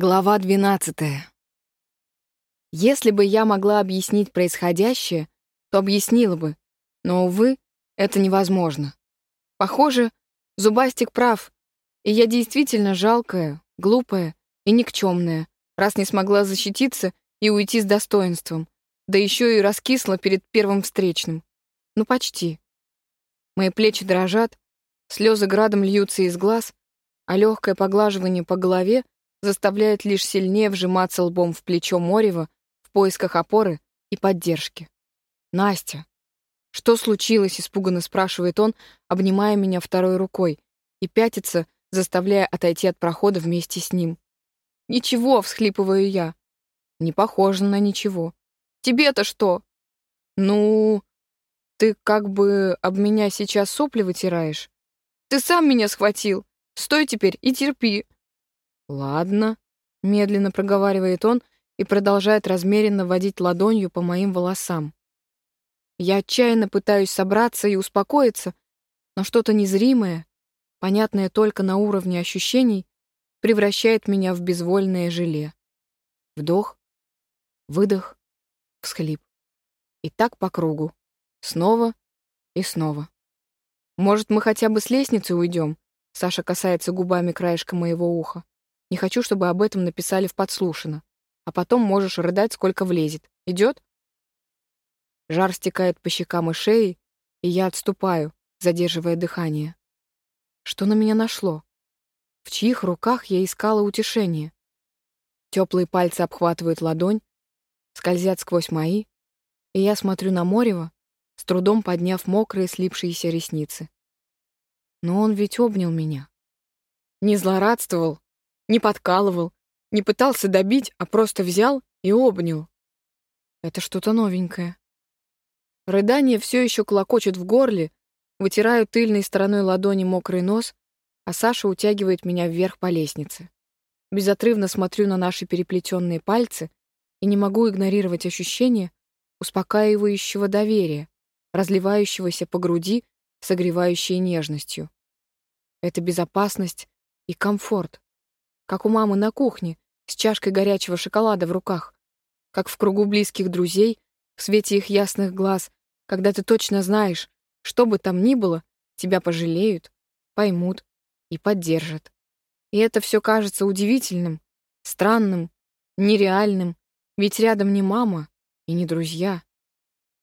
Глава 12. Если бы я могла объяснить происходящее, то объяснила бы, но, увы, это невозможно. Похоже, Зубастик прав, и я действительно жалкая, глупая и никчемная, раз не смогла защититься и уйти с достоинством, да еще и раскисла перед первым встречным. Ну, почти. Мои плечи дрожат, слезы градом льются из глаз, а легкое поглаживание по голове — заставляет лишь сильнее вжиматься лбом в плечо Морева в поисках опоры и поддержки. «Настя, что случилось?» — испуганно спрашивает он, обнимая меня второй рукой, и пятится, заставляя отойти от прохода вместе с ним. «Ничего», — всхлипываю я. «Не похоже на ничего». «Тебе-то что?» «Ну, ты как бы об меня сейчас сопли вытираешь. Ты сам меня схватил. Стой теперь и терпи». «Ладно», — медленно проговаривает он и продолжает размеренно водить ладонью по моим волосам. Я отчаянно пытаюсь собраться и успокоиться, но что-то незримое, понятное только на уровне ощущений, превращает меня в безвольное желе. Вдох, выдох, всхлип. И так по кругу. Снова и снова. Может, мы хотя бы с лестницы уйдем? Саша касается губами краешка моего уха. Не хочу, чтобы об этом написали в подслушано. А потом можешь рыдать, сколько влезет. Идет? Жар стекает по щекам и шее, и я отступаю, задерживая дыхание. Что на меня нашло? В чьих руках я искала утешение? Теплые пальцы обхватывают ладонь, скользят сквозь мои, и я смотрю на Морева, с трудом подняв мокрые слипшиеся ресницы. Но он ведь обнял меня. Не злорадствовал, не подкалывал, не пытался добить, а просто взял и обнял. Это что-то новенькое. Рыдание все еще клокочет в горле, вытираю тыльной стороной ладони мокрый нос, а Саша утягивает меня вверх по лестнице. Безотрывно смотрю на наши переплетенные пальцы и не могу игнорировать ощущение успокаивающего доверия, разливающегося по груди, согревающей нежностью. Это безопасность и комфорт как у мамы на кухне, с чашкой горячего шоколада в руках, как в кругу близких друзей, в свете их ясных глаз, когда ты точно знаешь, что бы там ни было, тебя пожалеют, поймут и поддержат. И это все кажется удивительным, странным, нереальным, ведь рядом не мама и не друзья.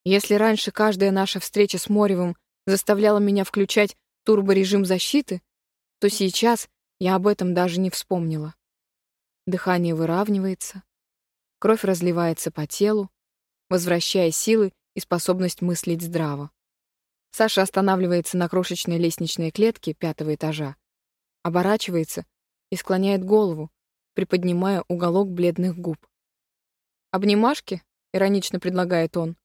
Если раньше каждая наша встреча с Моревым заставляла меня включать турборежим защиты, то сейчас я об этом даже не вспомнила. Дыхание выравнивается, кровь разливается по телу, возвращая силы и способность мыслить здраво. Саша останавливается на крошечной лестничной клетке пятого этажа, оборачивается и склоняет голову, приподнимая уголок бледных губ. «Обнимашки?» — иронично предлагает он.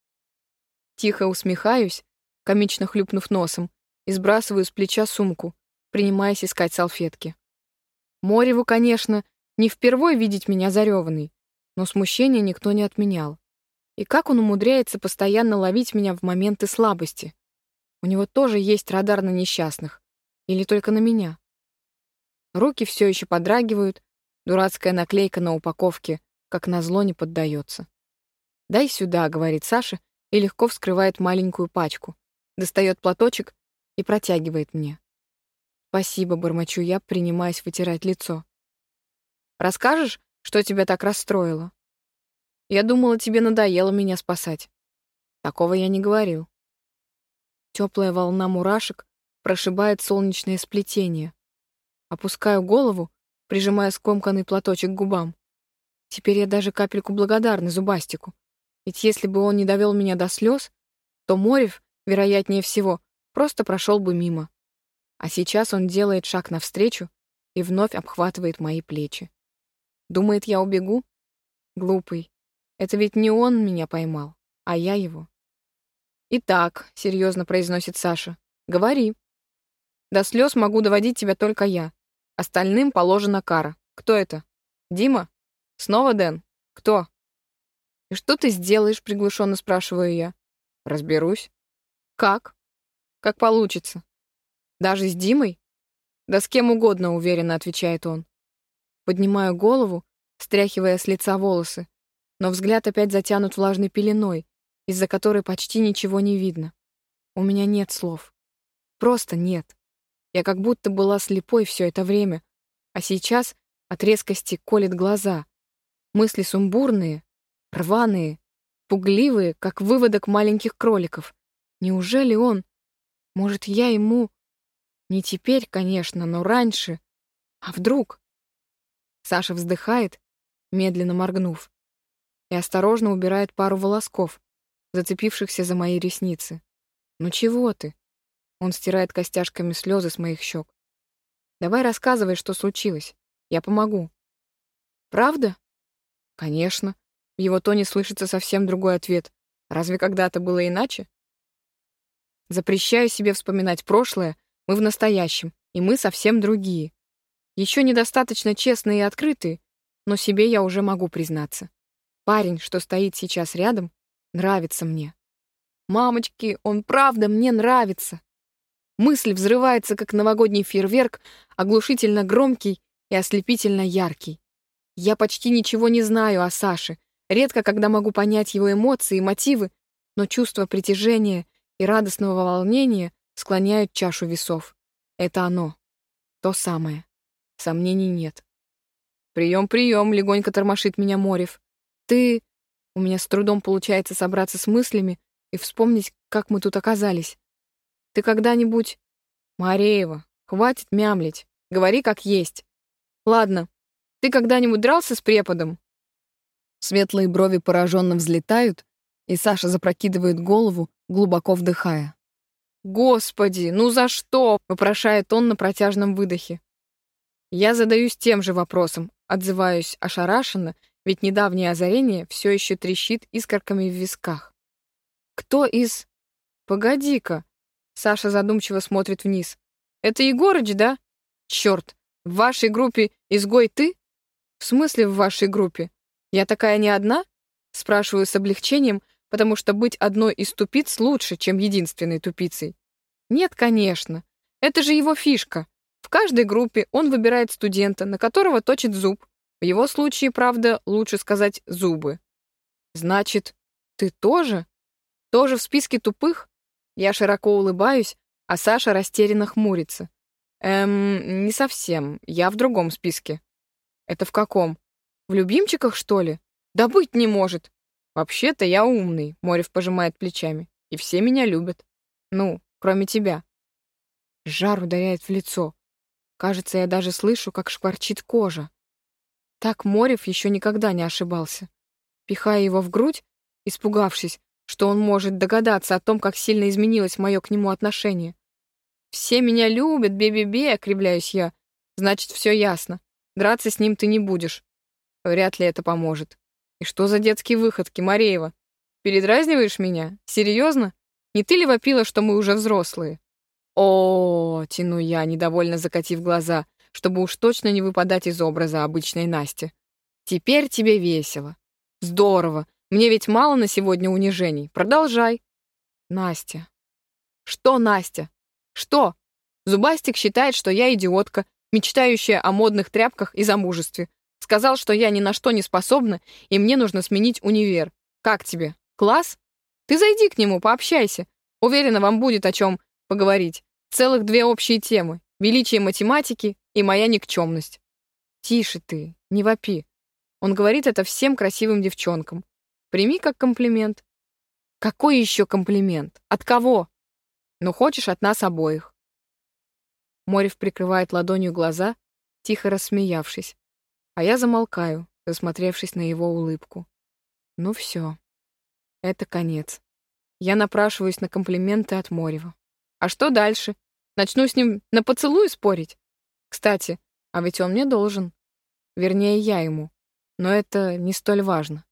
Тихо усмехаюсь, комично хлюпнув носом, и сбрасываю с плеча сумку, принимаясь искать салфетки. Мореву, конечно, не впервой видеть меня зареванной, но смущение никто не отменял. И как он умудряется постоянно ловить меня в моменты слабости? У него тоже есть радар на несчастных. Или только на меня? Руки все еще подрагивают, дурацкая наклейка на упаковке, как назло, не поддается. «Дай сюда», — говорит Саша, и легко вскрывает маленькую пачку, достает платочек и протягивает мне. «Спасибо», — бормочу я, принимаясь вытирать лицо. «Расскажешь, что тебя так расстроило?» «Я думала, тебе надоело меня спасать». Такого я не говорил. Теплая волна мурашек прошибает солнечное сплетение. Опускаю голову, прижимая скомканный платочек к губам. Теперь я даже капельку благодарна Зубастику. Ведь если бы он не довел меня до слез, то Морев, вероятнее всего, просто прошел бы мимо. А сейчас он делает шаг навстречу и вновь обхватывает мои плечи. Думает, я убегу? Глупый. Это ведь не он меня поймал, а я его. «Итак», — серьезно произносит Саша, — «говори. До слез могу доводить тебя только я. Остальным положена кара. Кто это? Дима? Снова Дэн? Кто?» «И что ты сделаешь?» — приглушенно спрашиваю я. «Разберусь». «Как?» «Как получится. Даже с Димой? Да с кем угодно, уверенно отвечает он. Поднимаю голову, стряхивая с лица волосы, но взгляд опять затянут влажной пеленой, из-за которой почти ничего не видно. У меня нет слов. Просто нет. Я как будто была слепой все это время, а сейчас от резкости колет глаза. Мысли сумбурные, рваные, пугливые, как выводок маленьких кроликов. Неужели он... Может, я ему... Не теперь, конечно, но раньше. А вдруг? Саша вздыхает, медленно моргнув, и осторожно убирает пару волосков, зацепившихся за мои ресницы. «Ну чего ты?» Он стирает костяшками слезы с моих щек. «Давай рассказывай, что случилось. Я помогу». «Правда?» «Конечно». В его тоне слышится совсем другой ответ. «Разве когда-то было иначе?» Запрещаю себе вспоминать прошлое, мы в настоящем, и мы совсем другие. Еще недостаточно честные и открытые, но себе я уже могу признаться. Парень, что стоит сейчас рядом, нравится мне. Мамочки, он правда мне нравится. Мысль взрывается, как новогодний фейерверк, оглушительно громкий и ослепительно яркий. Я почти ничего не знаю о Саше, редко когда могу понять его эмоции и мотивы, но чувство притяжения и радостного волнения склоняют чашу весов. Это оно. То самое. Сомнений нет. «Прием, прием!» — легонько тормошит меня Морев. «Ты...» У меня с трудом получается собраться с мыслями и вспомнить, как мы тут оказались. «Ты когда-нибудь...» «Мареева, хватит мямлить. Говори как есть. Ладно, ты когда-нибудь дрался с преподом?» Светлые брови пораженно взлетают, и Саша запрокидывает голову, глубоко вдыхая. «Господи, ну за что?» — вопрошает он на протяжном выдохе. Я задаюсь тем же вопросом, отзываюсь ошарашенно, ведь недавнее озарение все еще трещит искорками в висках. «Кто из...» «Погоди-ка!» Саша задумчиво смотрит вниз. «Это Егорыч, да? Черт, в вашей группе изгой ты?» «В смысле в вашей группе? Я такая не одна?» Спрашиваю с облегчением, потому что быть одной из тупиц лучше, чем единственной тупицей. Нет, конечно. Это же его фишка. В каждой группе он выбирает студента, на которого точит зуб. В его случае, правда, лучше сказать «зубы». Значит, ты тоже? Тоже в списке тупых? Я широко улыбаюсь, а Саша растерянно хмурится. Эм, не совсем. Я в другом списке. Это в каком? В любимчиках, что ли? Да быть не может. «Вообще-то я умный», — Морев пожимает плечами. «И все меня любят. Ну, кроме тебя». Жар ударяет в лицо. Кажется, я даже слышу, как шкварчит кожа. Так Морев еще никогда не ошибался. Пихая его в грудь, испугавшись, что он может догадаться о том, как сильно изменилось мое к нему отношение. «Все меня любят, бе-бе-бе», — окривляюсь я. «Значит, все ясно. Драться с ним ты не будешь. Вряд ли это поможет. И что за детские выходки, Мареева? Передразниваешь меня? Серьезно? Не ты ли вопила, что мы уже взрослые? О, тяну я, недовольно закатив глаза, чтобы уж точно не выпадать из образа обычной Насти. Теперь тебе весело. Здорово. Мне ведь мало на сегодня унижений. Продолжай. Настя. Что, Настя? Что? Зубастик считает, что я идиотка, мечтающая о модных тряпках и замужестве. Сказал, что я ни на что не способна, и мне нужно сменить универ. Как тебе? Класс? Ты зайди к нему, пообщайся. Уверена, вам будет о чем поговорить. Целых две общие темы. Величие математики и моя никчемность. Тише ты, не вопи. Он говорит это всем красивым девчонкам. Прими как комплимент. Какой еще комплимент? От кого? Ну, хочешь, от нас обоих. Морев прикрывает ладонью глаза, тихо рассмеявшись. А я замолкаю, засмотревшись на его улыбку. Ну все. Это конец. Я напрашиваюсь на комплименты от Морева. А что дальше? Начну с ним на поцелуй спорить? Кстати, а ведь он мне должен. Вернее, я ему. Но это не столь важно.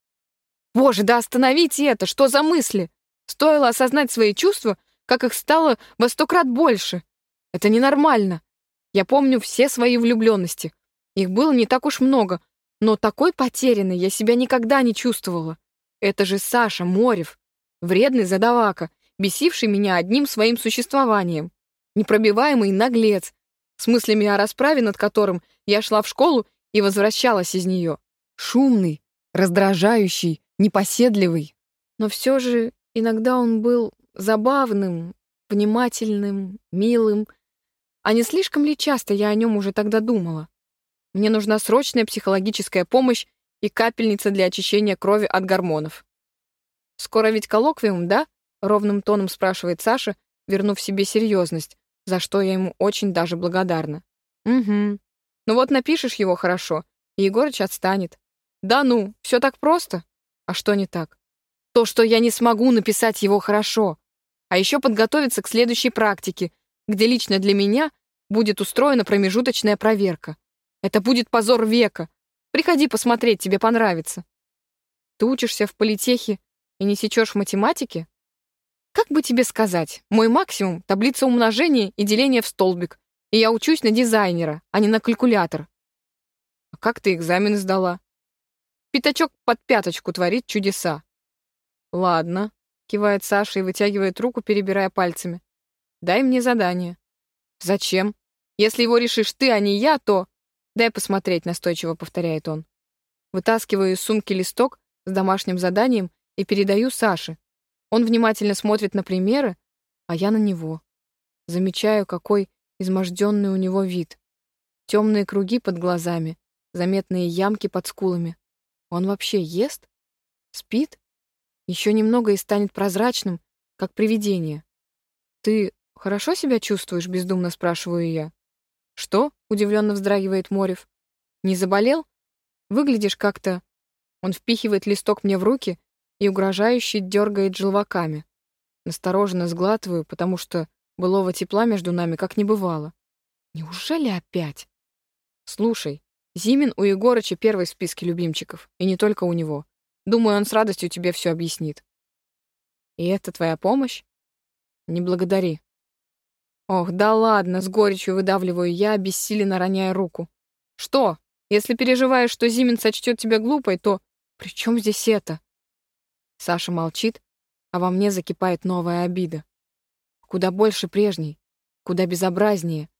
Боже, да остановите это! Что за мысли? Стоило осознать свои чувства, как их стало во сто крат больше. Это ненормально. Я помню все свои влюбленности. Их было не так уж много, но такой потерянной я себя никогда не чувствовала. Это же Саша Морев, вредный задавака, бесивший меня одним своим существованием. Непробиваемый наглец, с мыслями о расправе, над которым я шла в школу и возвращалась из нее. Шумный, раздражающий, непоседливый. Но все же иногда он был забавным, внимательным, милым. А не слишком ли часто я о нем уже тогда думала? Мне нужна срочная психологическая помощь и капельница для очищения крови от гормонов. «Скоро ведь коллоквиум, да?» — ровным тоном спрашивает Саша, вернув себе серьезность, за что я ему очень даже благодарна. «Угу. Ну вот напишешь его хорошо, и Егорыч отстанет. Да ну, все так просто? А что не так? То, что я не смогу написать его хорошо. А еще подготовиться к следующей практике, где лично для меня будет устроена промежуточная проверка. Это будет позор века. Приходи посмотреть, тебе понравится. Ты учишься в политехе и не сечешь в математике? Как бы тебе сказать, мой максимум — таблица умножения и деления в столбик, и я учусь на дизайнера, а не на калькулятор. А как ты экзамен сдала? Пятачок под пяточку творит чудеса. Ладно, кивает Саша и вытягивает руку, перебирая пальцами. Дай мне задание. Зачем? Если его решишь ты, а не я, то... Дай посмотреть, настойчиво повторяет он. Вытаскиваю из сумки листок с домашним заданием и передаю Саше. Он внимательно смотрит на примеры, а я на него. Замечаю, какой изможденный у него вид. Темные круги под глазами, заметные ямки под скулами. Он вообще ест? Спит? Еще немного и станет прозрачным, как привидение. «Ты хорошо себя чувствуешь?» — бездумно спрашиваю я. «Что?» — удивленно вздрагивает Морев. «Не заболел? Выглядишь как-то...» Он впихивает листок мне в руки и угрожающе дергает желваками. Настороженно сглатываю, потому что былого тепла между нами как не бывало. Неужели опять? Слушай, Зимин у Егорыча первый в списке любимчиков, и не только у него. Думаю, он с радостью тебе все объяснит. И это твоя помощь? Не благодари. Ох, да ладно, с горечью выдавливаю я, бессиленно роняя руку. Что? Если переживаешь, что Зимин сочтет тебя глупой, то при чем здесь это? Саша молчит, а во мне закипает новая обида. Куда больше прежней, куда безобразнее.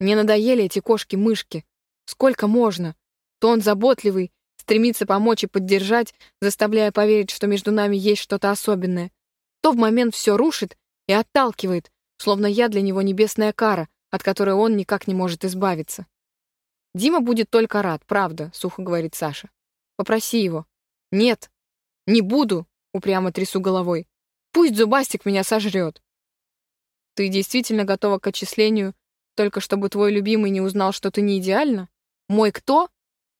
Мне надоели эти кошки-мышки. Сколько можно? То он заботливый, стремится помочь и поддержать, заставляя поверить, что между нами есть что-то особенное. То в момент все рушит и отталкивает, словно я для него небесная кара, от которой он никак не может избавиться. «Дима будет только рад, правда», — сухо говорит Саша. «Попроси его». «Нет, не буду», — упрямо трясу головой. «Пусть Зубастик меня сожрет». «Ты действительно готова к отчислению, только чтобы твой любимый не узнал, что ты не идеальна? Мой кто?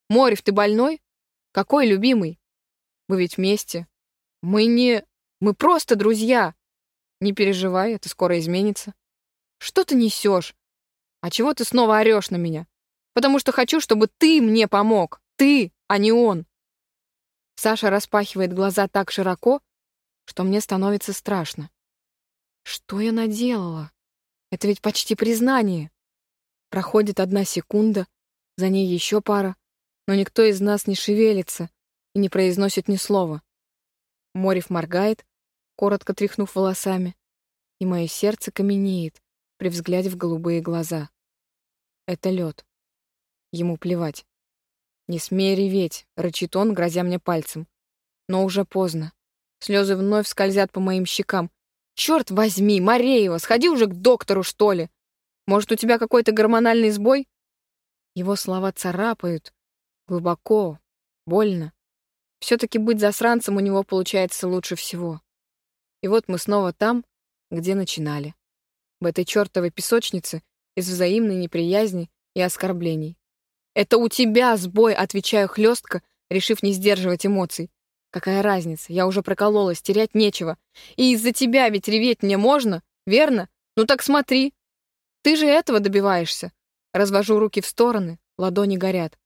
Морев, ты больной? Какой любимый? Вы ведь вместе. Мы не... Мы просто друзья. Не переживай, это скоро изменится. Что ты несешь? А чего ты снова орешь на меня? Потому что хочу, чтобы ты мне помог. Ты, а не он. Саша распахивает глаза так широко, что мне становится страшно. Что я наделала? Это ведь почти признание. Проходит одна секунда, за ней еще пара, но никто из нас не шевелится и не произносит ни слова. Морев моргает, коротко тряхнув волосами, и мое сердце каменеет при взгляде в голубые глаза. Это лед. Ему плевать. «Не смей реветь», — рычит он, грозя мне пальцем. Но уже поздно. Слезы вновь скользят по моим щекам. «Черт возьми, Мареева, сходи уже к доктору, что ли! Может, у тебя какой-то гормональный сбой?» Его слова царапают. Глубоко, больно. Все-таки быть засранцем у него получается лучше всего. И вот мы снова там, где начинали. В этой чертовой песочнице из взаимной неприязни и оскорблений. «Это у тебя сбой», — отвечаю хлестко, решив не сдерживать эмоций. «Какая разница? Я уже прокололась, терять нечего. И из-за тебя ведь реветь мне можно, верно? Ну так смотри. Ты же этого добиваешься». Развожу руки в стороны, ладони горят.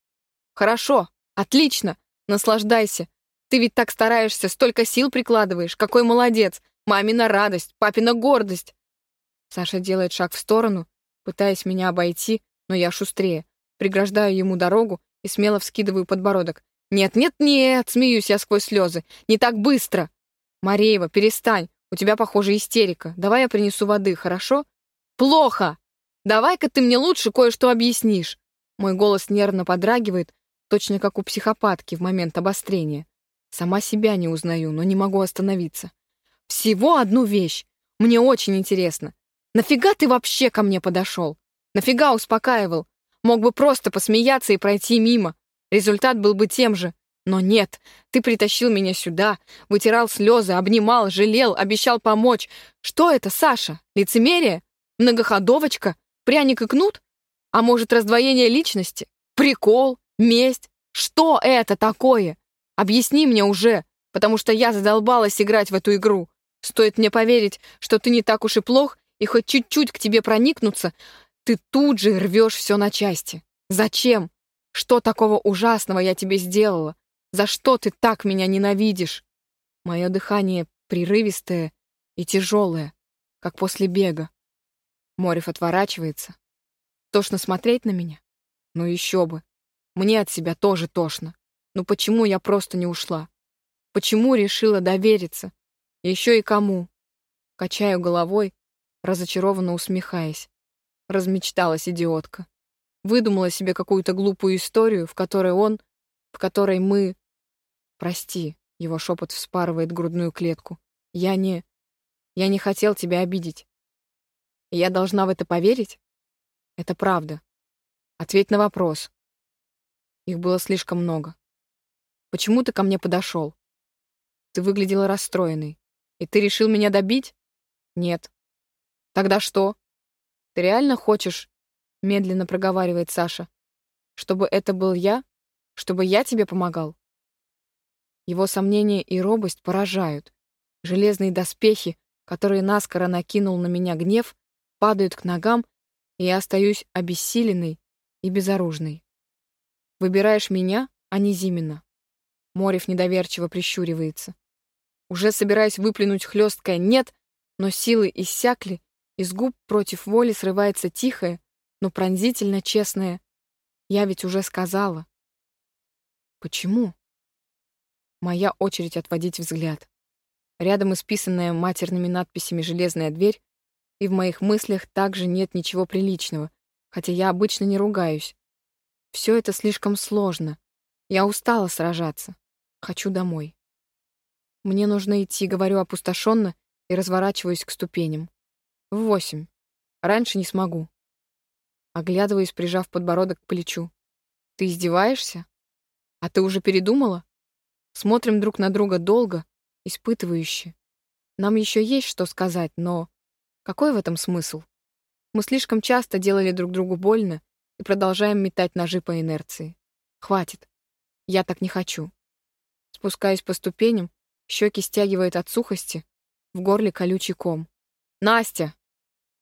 «Хорошо, отлично, наслаждайся. Ты ведь так стараешься, столько сил прикладываешь. Какой молодец. Мамина радость, папина гордость». Саша делает шаг в сторону, пытаясь меня обойти, но я шустрее преграждаю ему дорогу и смело вскидываю подбородок. «Нет, нет, нет!» — смеюсь я сквозь слезы. «Не так быстро!» «Мареева, перестань! У тебя, похоже, истерика. Давай я принесу воды, хорошо?» «Плохо! Давай-ка ты мне лучше кое-что объяснишь!» Мой голос нервно подрагивает, точно как у психопатки в момент обострения. Сама себя не узнаю, но не могу остановиться. Всего одну вещь. Мне очень интересно. Нафига ты вообще ко мне подошел? Нафига успокаивал? Мог бы просто посмеяться и пройти мимо. Результат был бы тем же. Но нет, ты притащил меня сюда, вытирал слезы, обнимал, жалел, обещал помочь. Что это, Саша? Лицемерие? Многоходовочка? Пряник и кнут? А может, раздвоение личности? Прикол? Месть? Что это такое? Объясни мне уже, потому что я задолбалась играть в эту игру. Стоит мне поверить, что ты не так уж и плох, и хоть чуть-чуть к тебе проникнуться, ты тут же рвешь все на части. Зачем? Что такого ужасного я тебе сделала? За что ты так меня ненавидишь? Мое дыхание прерывистое и тяжелое, как после бега. Морев отворачивается. Тошно смотреть на меня? Ну еще бы. Мне от себя тоже тошно. Ну почему я просто не ушла? Почему решила довериться? Еще и кому? Качаю головой, разочарованно усмехаясь. Размечталась идиотка. Выдумала себе какую-то глупую историю, в которой он, в которой мы... Прости, его шепот вспарывает грудную клетку. Я не... Я не хотел тебя обидеть. Я должна в это поверить? Это правда. Ответь на вопрос. Их было слишком много. Почему ты ко мне подошел? Ты выглядела расстроенной. И ты решил меня добить? Нет. Тогда что? Ты реально хочешь, медленно проговаривает Саша, чтобы это был я? Чтобы я тебе помогал? Его сомнения и робость поражают. Железные доспехи, которые наскоро накинул на меня гнев, падают к ногам, и я остаюсь обессиленной и безоружной. Выбираешь меня, а не Зимина. Морев недоверчиво прищуривается. Уже собираясь выплюнуть хлесткое «нет», но силы иссякли, из губ против воли срывается тихое, но пронзительно честное «я ведь уже сказала». Почему? Моя очередь отводить взгляд. Рядом исписанная матерными надписями железная дверь, и в моих мыслях также нет ничего приличного, хотя я обычно не ругаюсь. Все это слишком сложно. Я устала сражаться. Хочу домой. Мне нужно идти, говорю опустошенно и разворачиваюсь к ступеням. В восемь. Раньше не смогу. Оглядываюсь, прижав подбородок к плечу. Ты издеваешься? А ты уже передумала? Смотрим друг на друга долго, испытывающе. Нам еще есть что сказать, но какой в этом смысл? Мы слишком часто делали друг другу больно и продолжаем метать ножи по инерции. Хватит. Я так не хочу. Спускаясь по ступеням, щеки стягивает от сухости, в горле колючий ком. «Настя!»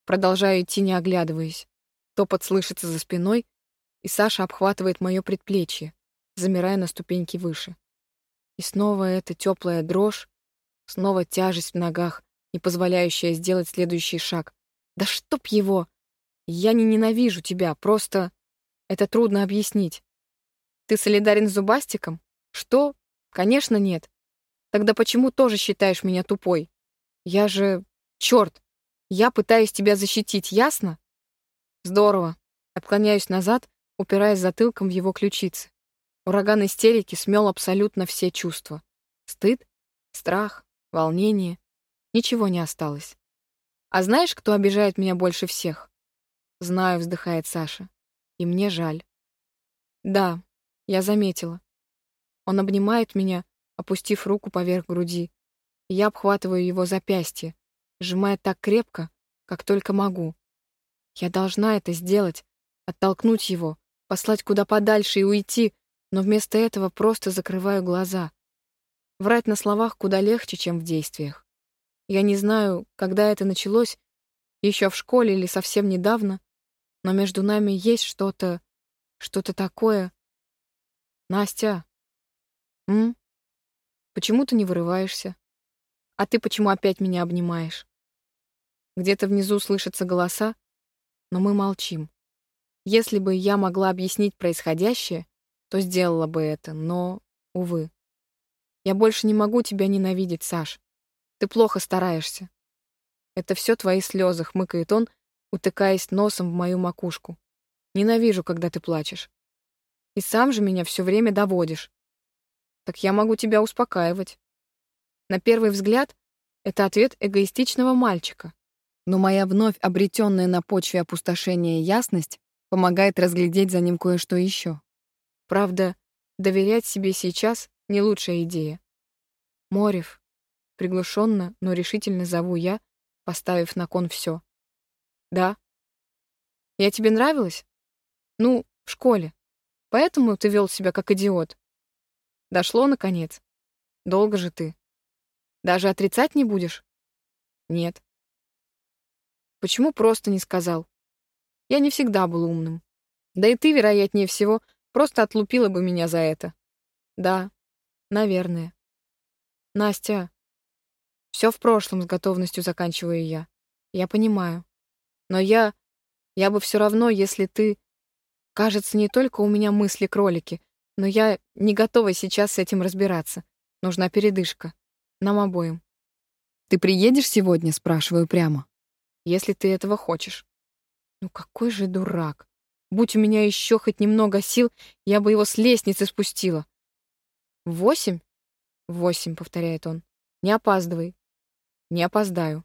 Продолжаю идти, не оглядываясь. Топот слышится за спиной, и Саша обхватывает мое предплечье, замирая на ступеньке выше. И снова эта теплая дрожь, снова тяжесть в ногах, не позволяющая сделать следующий шаг. Да чтоб его! Я не ненавижу тебя, просто... Это трудно объяснить. Ты солидарен с Зубастиком? Что? Конечно, нет. Тогда почему тоже считаешь меня тупой? Я же... Черт! Я пытаюсь тебя защитить, ясно? Здорово. Отклоняюсь назад, упираясь затылком в его ключицы. Ураган истерики смел абсолютно все чувства. Стыд, страх, волнение. Ничего не осталось. А знаешь, кто обижает меня больше всех? Знаю, вздыхает Саша. И мне жаль. Да, я заметила. Он обнимает меня, опустив руку поверх груди. Я обхватываю его запястье, сжимая так крепко, как только могу. Я должна это сделать, оттолкнуть его, послать куда подальше и уйти, но вместо этого просто закрываю глаза. Врать на словах куда легче, чем в действиях. Я не знаю, когда это началось, еще в школе или совсем недавно, но между нами есть что-то, что-то такое, Настя. М? Почему ты не вырываешься? А ты почему опять меня обнимаешь? Где-то внизу слышатся голоса, но мы молчим. Если бы я могла объяснить происходящее, то сделала бы это, но, увы. Я больше не могу тебя ненавидеть, Саш. Ты плохо стараешься. Это все твои слезы, хмыкает он, утыкаясь носом в мою макушку. Ненавижу, когда ты плачешь. И сам же меня все время доводишь. Так я могу тебя успокаивать. На первый взгляд, это ответ эгоистичного мальчика. Но моя вновь обретенная на почве опустошения ясность помогает разглядеть за ним кое-что еще. Правда, доверять себе сейчас — не лучшая идея. Морев, приглушенно, но решительно зову я, поставив на кон все. Да. Я тебе нравилась? Ну, в школе. Поэтому ты вел себя как идиот. Дошло, наконец. Долго же ты. Даже отрицать не будешь? Нет. Почему просто не сказал? Я не всегда был умным. Да и ты, вероятнее всего, просто отлупила бы меня за это. Да, наверное. Настя, все в прошлом с готовностью заканчиваю я. Я понимаю. Но я... Я бы все равно, если ты... Кажется, не только у меня мысли кролики, но я не готова сейчас с этим разбираться. Нужна передышка. Нам обоим. «Ты приедешь сегодня?» — спрашиваю прямо. «Если ты этого хочешь». Ну какой же дурак. Будь у меня еще хоть немного сил, я бы его с лестницы спустила. «Восемь?» «Восемь», — повторяет он. «Не опаздывай». «Не опоздаю.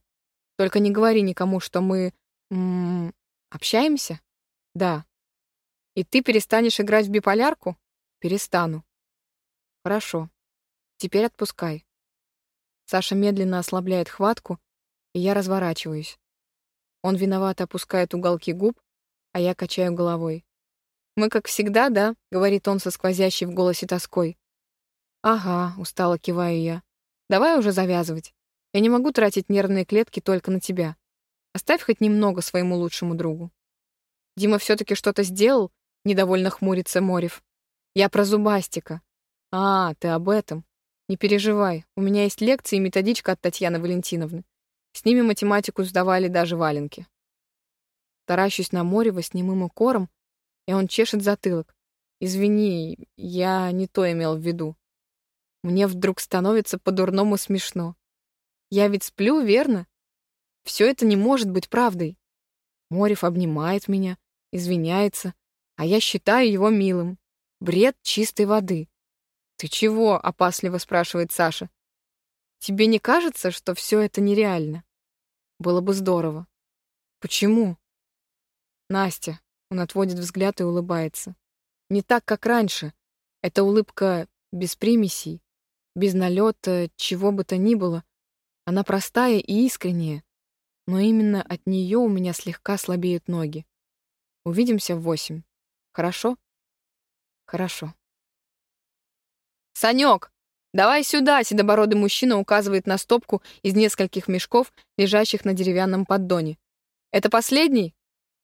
Только не говори никому, что мы... М -м, общаемся?» «Да». «И ты перестанешь играть в биполярку?» «Перестану». «Хорошо. Теперь отпускай». Саша медленно ослабляет хватку, и я разворачиваюсь. Он виновато опускает уголки губ, а я качаю головой. «Мы как всегда, да?» — говорит он со сквозящей в голосе тоской. «Ага», — устало киваю я. «Давай уже завязывать. Я не могу тратить нервные клетки только на тебя. Оставь хоть немного своему лучшему другу». «Дима все-таки что-то сделал?» — недовольно хмурится Морев. «Я про зубастика». «А, ты об этом. Не переживай, у меня есть лекции и методичка от Татьяны Валентиновны. С ними математику сдавали даже валенки. Таращусь на Морева с немым укором, и он чешет затылок. Извини, я не то имел в виду. Мне вдруг становится по-дурному смешно. Я ведь сплю, верно? Все это не может быть правдой. Морев обнимает меня, извиняется, а я считаю его милым. Бред чистой воды. «Ты чего?» — опасливо спрашивает Саша. «Тебе не кажется, что все это нереально? Было бы здорово». «Почему?» «Настя», — он отводит взгляд и улыбается. «Не так, как раньше. Это улыбка без примесей, без налета, чего бы то ни было. Она простая и искренняя, но именно от нее у меня слегка слабеют ноги. Увидимся в восемь. Хорошо? Хорошо. «Санек, давай сюда!» — седобородый мужчина указывает на стопку из нескольких мешков, лежащих на деревянном поддоне. «Это последний?»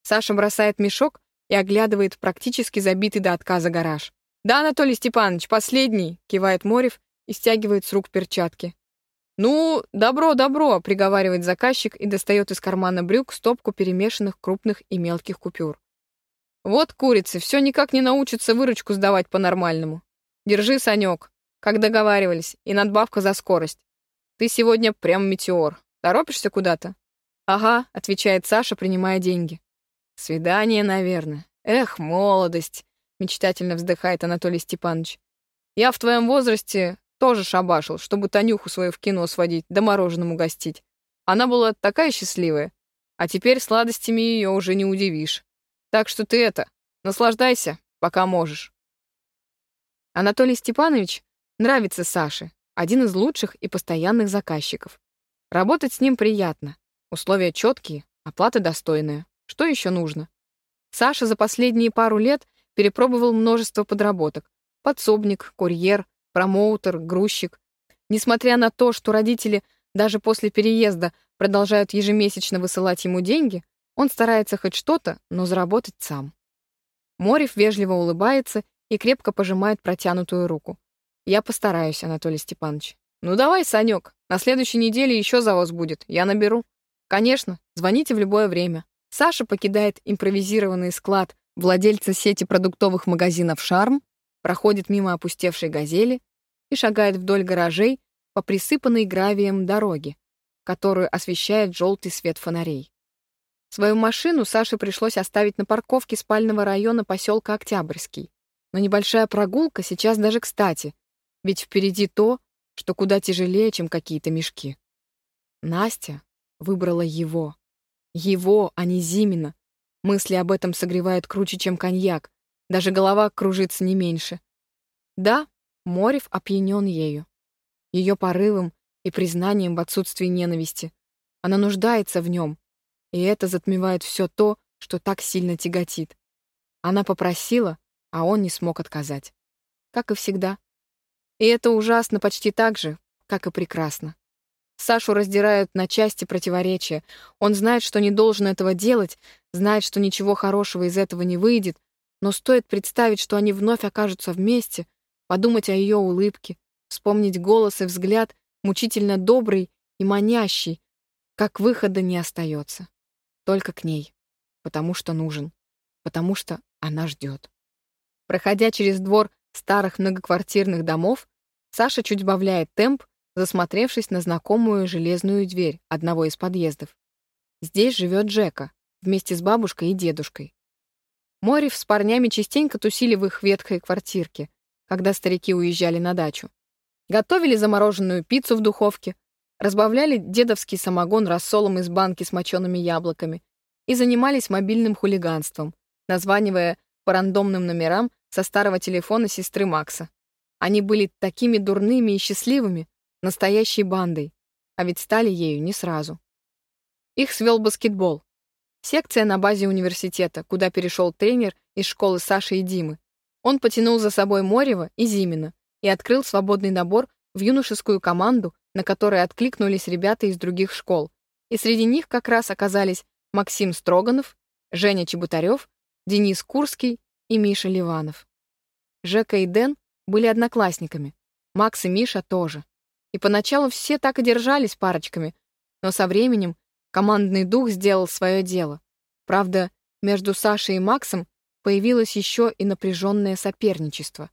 Саша бросает мешок и оглядывает практически забитый до отказа гараж. «Да, Анатолий Степанович, последний!» — кивает Морев и стягивает с рук перчатки. «Ну, добро, добро!» — приговаривает заказчик и достает из кармана брюк стопку перемешанных крупных и мелких купюр. «Вот курицы, все никак не научатся выручку сдавать по-нормальному. Держи, Санек, как договаривались, и надбавка за скорость. Ты сегодня прям метеор. Торопишься куда-то? Ага, отвечает Саша, принимая деньги. Свидание, наверное. Эх, молодость, мечтательно вздыхает Анатолий Степанович. Я в твоем возрасте тоже шабашил, чтобы Танюху свою в кино сводить, да мороженым угостить. Она была такая счастливая. А теперь сладостями ее уже не удивишь. Так что ты это, наслаждайся, пока можешь. Анатолий Степанович нравится Саше, один из лучших и постоянных заказчиков. Работать с ним приятно. Условия четкие, оплата достойная. Что еще нужно? Саша за последние пару лет перепробовал множество подработок. Подсобник, курьер, промоутер, грузчик. Несмотря на то, что родители даже после переезда продолжают ежемесячно высылать ему деньги, он старается хоть что-то, но заработать сам. Морев вежливо улыбается и крепко пожимает протянутую руку. «Я постараюсь, Анатолий Степанович». «Ну давай, Санек, на следующей неделе еще завоз будет, я наберу». «Конечно, звоните в любое время». Саша покидает импровизированный склад владельца сети продуктовых магазинов «Шарм», проходит мимо опустевшей «Газели» и шагает вдоль гаражей по присыпанной гравием дороге, которую освещает желтый свет фонарей. Свою машину Саше пришлось оставить на парковке спального района поселка Октябрьский. Но небольшая прогулка сейчас даже кстати, ведь впереди то, что куда тяжелее, чем какие-то мешки. Настя выбрала его. Его, а не Зимина. Мысли об этом согревают круче, чем коньяк. Даже голова кружится не меньше. Да, Морев опьянен ею. Ее порывом и признанием в отсутствии ненависти. Она нуждается в нем, и это затмевает все то, что так сильно тяготит. Она попросила, а он не смог отказать. Как и всегда. И это ужасно почти так же, как и прекрасно. Сашу раздирают на части противоречия. Он знает, что не должен этого делать, знает, что ничего хорошего из этого не выйдет, но стоит представить, что они вновь окажутся вместе, подумать о ее улыбке, вспомнить голос и взгляд, мучительно добрый и манящий, как выхода не остается. Только к ней. Потому что нужен. Потому что она ждет. Проходя через двор старых многоквартирных домов, Саша чуть сбавляет темп, засмотревшись на знакомую железную дверь одного из подъездов. Здесь живет Джека, вместе с бабушкой и дедушкой. Морев с парнями частенько тусили в их ветхой квартирке, когда старики уезжали на дачу. Готовили замороженную пиццу в духовке, разбавляли дедовский самогон рассолом из банки с мочеными яблоками и занимались мобильным хулиганством, названивая по рандомным номерам со старого телефона сестры Макса. Они были такими дурными и счастливыми, настоящей бандой, а ведь стали ею не сразу. Их свел баскетбол. Секция на базе университета, куда перешел тренер из школы Саши и Димы. Он потянул за собой Морева и Зимина и открыл свободный набор в юношескую команду, на которой откликнулись ребята из других школ. И среди них как раз оказались Максим Строганов, Женя Чеботарев, Денис Курский и Миша Ливанов. Жека и Дэн были одноклассниками, Макс и Миша тоже. И поначалу все так и держались парочками, но со временем командный дух сделал свое дело. Правда, между Сашей и Максом появилось еще и напряженное соперничество.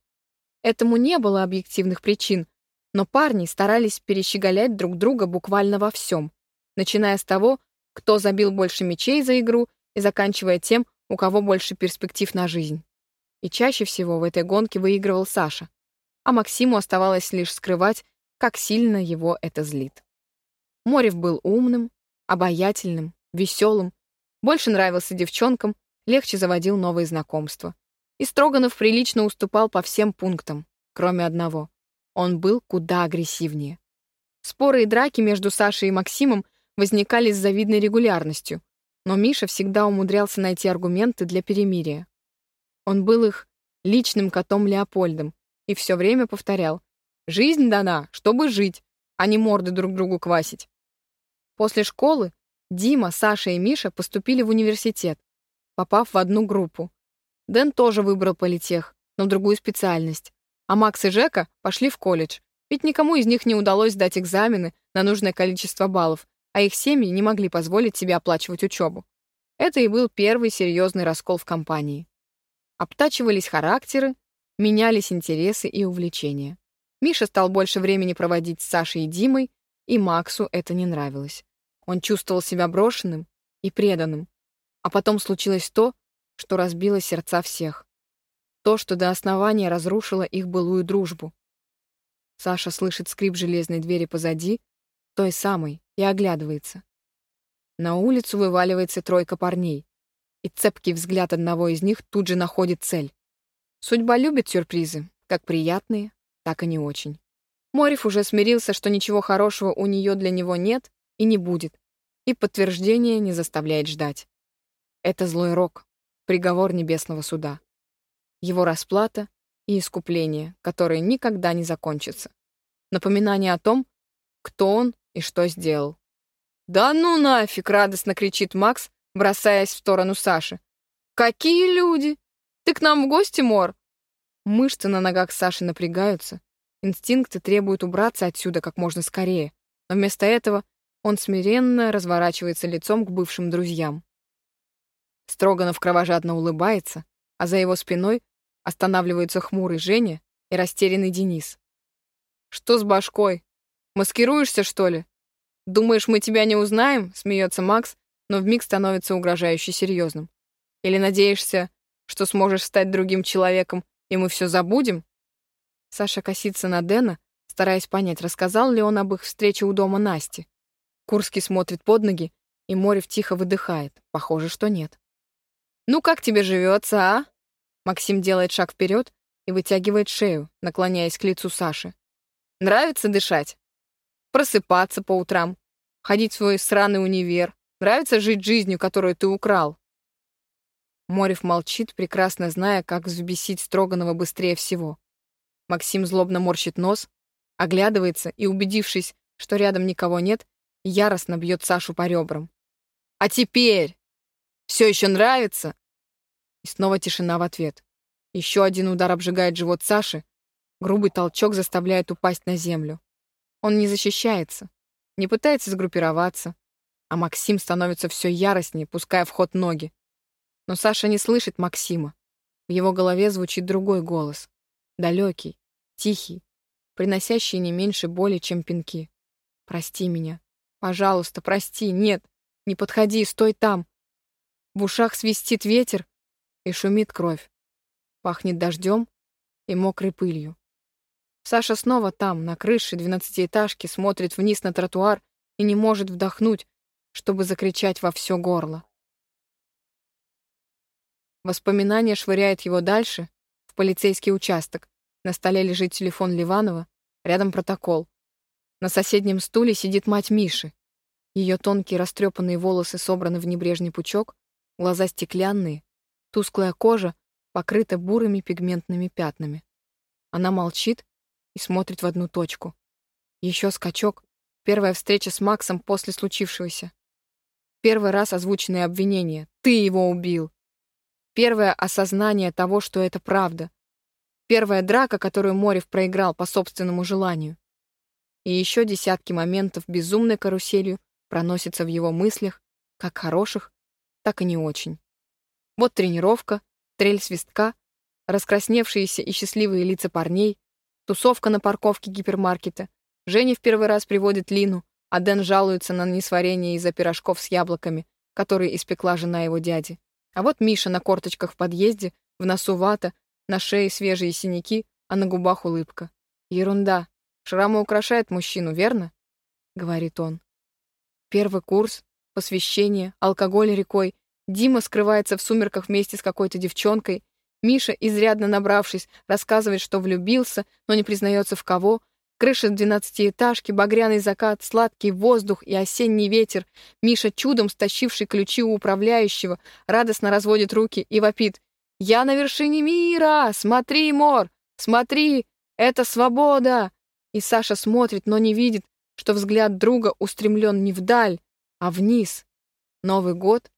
Этому не было объективных причин, но парни старались перещеголять друг друга буквально во всем, начиная с того, кто забил больше мячей за игру и заканчивая тем, у кого больше перспектив на жизнь. И чаще всего в этой гонке выигрывал Саша, а Максиму оставалось лишь скрывать, как сильно его это злит. Морев был умным, обаятельным, веселым, больше нравился девчонкам, легче заводил новые знакомства. И Строганов прилично уступал по всем пунктам, кроме одного. Он был куда агрессивнее. Споры и драки между Сашей и Максимом возникали с завидной регулярностью, но Миша всегда умудрялся найти аргументы для перемирия. Он был их личным котом Леопольдом и все время повторял Жизнь дана, чтобы жить, а не морды друг другу квасить. После школы Дима, Саша и Миша поступили в университет, попав в одну группу. Дэн тоже выбрал политех, но другую специальность. А Макс и Жека пошли в колледж, ведь никому из них не удалось сдать экзамены на нужное количество баллов, а их семьи не могли позволить себе оплачивать учебу. Это и был первый серьезный раскол в компании. Обтачивались характеры, менялись интересы и увлечения. Миша стал больше времени проводить с Сашей и Димой, и Максу это не нравилось. Он чувствовал себя брошенным и преданным. А потом случилось то, что разбило сердца всех. То, что до основания разрушило их былую дружбу. Саша слышит скрип железной двери позади, той самой, и оглядывается. На улицу вываливается тройка парней, и цепкий взгляд одного из них тут же находит цель. Судьба любит сюрпризы, как приятные, так и не очень. Морев уже смирился, что ничего хорошего у нее для него нет и не будет, и подтверждение не заставляет ждать. Это злой рок, приговор небесного суда. Его расплата и искупление, которые никогда не закончатся. Напоминание о том, кто он и что сделал. «Да ну нафиг!» — радостно кричит Макс, бросаясь в сторону Саши. «Какие люди! Ты к нам в гости, Мор?» Мышцы на ногах Саши напрягаются. Инстинкты требуют убраться отсюда как можно скорее. Но вместо этого он смиренно разворачивается лицом к бывшим друзьям. Строганов кровожадно улыбается, а за его спиной останавливаются хмурый Женя и растерянный Денис. «Что с башкой? Маскируешься, что ли? Думаешь, мы тебя не узнаем?» — смеется Макс, но вмиг становится угрожающе серьезным. «Или надеешься, что сможешь стать другим человеком и мы все забудем?» Саша косится на Дэна, стараясь понять, рассказал ли он об их встрече у дома Насти. Курский смотрит под ноги, и Морев тихо выдыхает. Похоже, что нет. «Ну, как тебе живется, а?» Максим делает шаг вперед и вытягивает шею, наклоняясь к лицу Саши. «Нравится дышать? Просыпаться по утрам? Ходить в свой сраный универ? Нравится жить жизнью, которую ты украл?» Морев молчит, прекрасно зная, как взбесить Строганова быстрее всего. Максим злобно морщит нос, оглядывается и, убедившись, что рядом никого нет, яростно бьет Сашу по ребрам. «А теперь? Все еще нравится?» И снова тишина в ответ. Еще один удар обжигает живот Саши, грубый толчок заставляет упасть на землю. Он не защищается, не пытается сгруппироваться, а Максим становится все яростнее, пуская в ход ноги. Но Саша не слышит Максима. В его голове звучит другой голос. Далекий, тихий, приносящий не меньше боли, чем пинки. «Прости меня. Пожалуйста, прости. Нет, не подходи, стой там». В ушах свистит ветер и шумит кровь. Пахнет дождем и мокрой пылью. Саша снова там, на крыше двенадцатиэтажки, смотрит вниз на тротуар и не может вдохнуть, чтобы закричать во все горло. Воспоминание швыряет его дальше, в полицейский участок. На столе лежит телефон Ливанова, рядом протокол. На соседнем стуле сидит мать Миши. Ее тонкие растрепанные волосы собраны в небрежный пучок, глаза стеклянные, тусклая кожа покрыта бурыми пигментными пятнами. Она молчит и смотрит в одну точку. Еще скачок, первая встреча с Максом после случившегося. Первый раз озвученное обвинение. «Ты его убил!» Первое осознание того, что это правда. Первая драка, которую Морев проиграл по собственному желанию. И еще десятки моментов безумной каруселью проносятся в его мыслях, как хороших, так и не очень. Вот тренировка, трель свистка, раскрасневшиеся и счастливые лица парней, тусовка на парковке гипермаркета. Женя в первый раз приводит Лину, а Дэн жалуется на несварение из-за пирожков с яблоками, которые испекла жена его дяди. А вот Миша на корточках в подъезде, в носу вата, на шее свежие синяки, а на губах улыбка. Ерунда. Шрамы украшают мужчину, верно? Говорит он. Первый курс, посвящение, алкоголь рекой. Дима скрывается в сумерках вместе с какой-то девчонкой. Миша, изрядно набравшись, рассказывает, что влюбился, но не признается в кого, Крыша двенадцатиэтажки, багряный закат, сладкий воздух и осенний ветер. Миша, чудом стащивший ключи у управляющего, радостно разводит руки и вопит. «Я на вершине мира! Смотри, Мор! Смотри! Это свобода!» И Саша смотрит, но не видит, что взгляд друга устремлен не вдаль, а вниз. Новый год.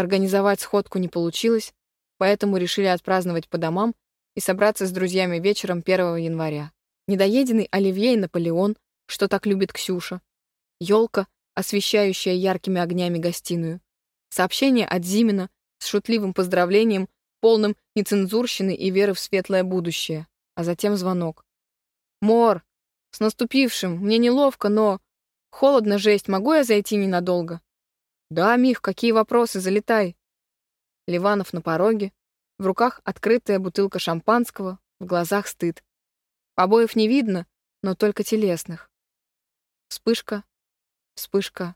Организовать сходку не получилось, поэтому решили отпраздновать по домам и собраться с друзьями вечером 1 января недоеденный оливье и Наполеон, что так любит Ксюша, елка, освещающая яркими огнями гостиную, сообщение от Зимина с шутливым поздравлением, полным нецензурщины и веры в светлое будущее, а затем звонок. «Мор, с наступившим, мне неловко, но... Холодно, жесть, могу я зайти ненадолго?» «Да, Мих, какие вопросы, залетай». Ливанов на пороге, в руках открытая бутылка шампанского, в глазах стыд. Побоев не видно, но только телесных. Вспышка, вспышка,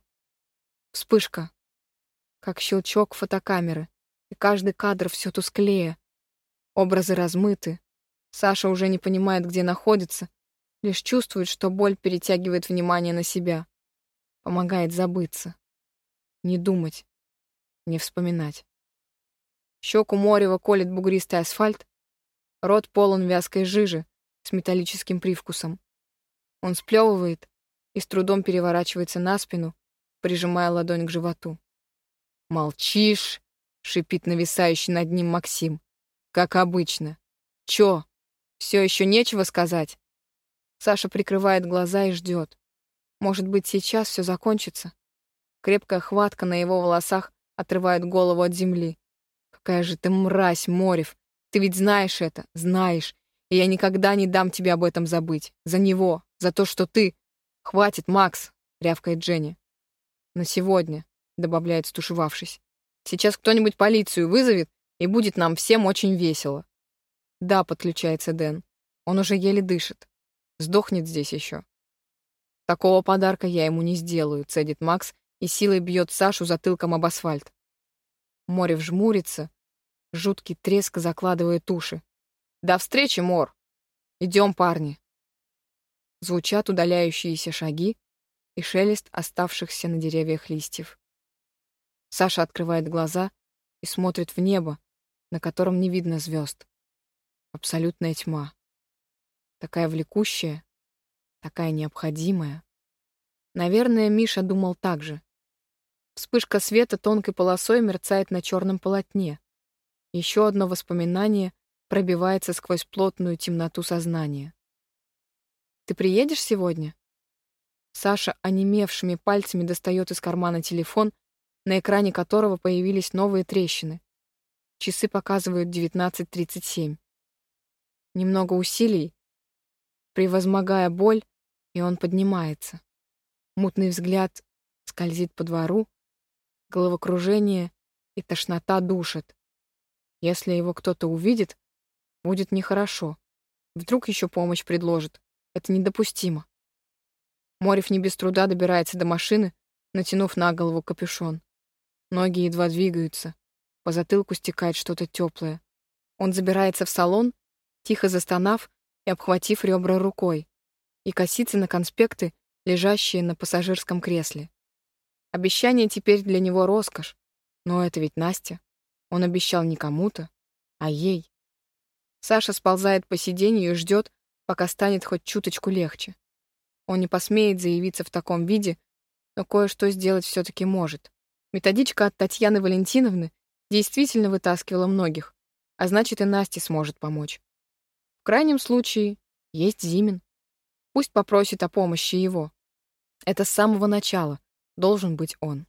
вспышка. Как щелчок фотокамеры, и каждый кадр все тусклее. Образы размыты. Саша уже не понимает, где находится, лишь чувствует, что боль перетягивает внимание на себя. Помогает забыться. Не думать, не вспоминать. Щеку Морева колет бугристый асфальт, рот полон вязкой жижи, с металлическим привкусом. Он сплевывает и с трудом переворачивается на спину, прижимая ладонь к животу. «Молчишь!» — шипит нависающий над ним Максим. «Как обычно. Чё, все еще нечего сказать?» Саша прикрывает глаза и ждет. Может быть, сейчас все закончится? Крепкая хватка на его волосах отрывает голову от земли. «Какая же ты мразь, Морев! Ты ведь знаешь это, знаешь, и я никогда не дам тебе об этом забыть. За него, за то, что ты... Хватит, Макс, рявкает Дженни. На сегодня, добавляет, стушевавшись. Сейчас кто-нибудь полицию вызовет, и будет нам всем очень весело. «Да», — подключается Дэн. «Он уже еле дышит. Сдохнет здесь еще». «Такого подарка я ему не сделаю», — цедит Макс и силой бьет Сашу затылком об асфальт. Море вжмурится, жуткий треск закладывает уши. «До встречи, Мор! Идем, парни!» Звучат удаляющиеся шаги и шелест оставшихся на деревьях листьев. Саша открывает глаза и смотрит в небо, на котором не видно звезд. Абсолютная тьма. Такая влекущая, такая необходимая. Наверное, Миша думал так же. Вспышка света тонкой полосой мерцает на черном полотне. Еще одно воспоминание пробивается сквозь плотную темноту сознания. «Ты приедешь сегодня?» Саша онемевшими пальцами достает из кармана телефон, на экране которого появились новые трещины. Часы показывают 19.37. Немного усилий, превозмогая боль, и он поднимается. Мутный взгляд скользит по двору, головокружение и тошнота душат. Если его кто-то увидит, будет нехорошо. Вдруг еще помощь предложит. Это недопустимо. Морев не без труда добирается до машины, натянув на голову капюшон. Ноги едва двигаются. По затылку стекает что-то теплое. Он забирается в салон, тихо застонав и обхватив ребра рукой, и косится на конспекты, лежащие на пассажирском кресле. Обещание теперь для него роскошь. Но это ведь Настя. Он обещал не кому-то, а ей. Саша сползает по сиденью и ждет, пока станет хоть чуточку легче. Он не посмеет заявиться в таком виде, но кое-что сделать все-таки может. Методичка от Татьяны Валентиновны действительно вытаскивала многих, а значит и Насте сможет помочь. В крайнем случае есть Зимин. Пусть попросит о помощи его. Это с самого начала, должен быть он.